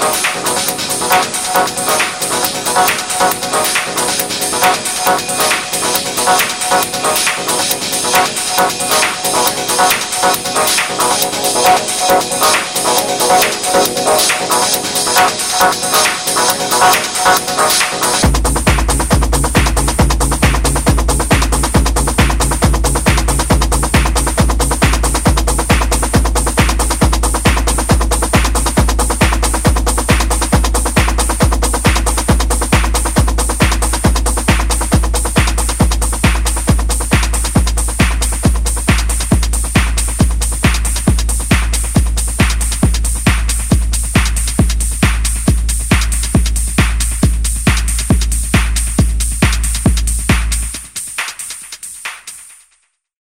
Thank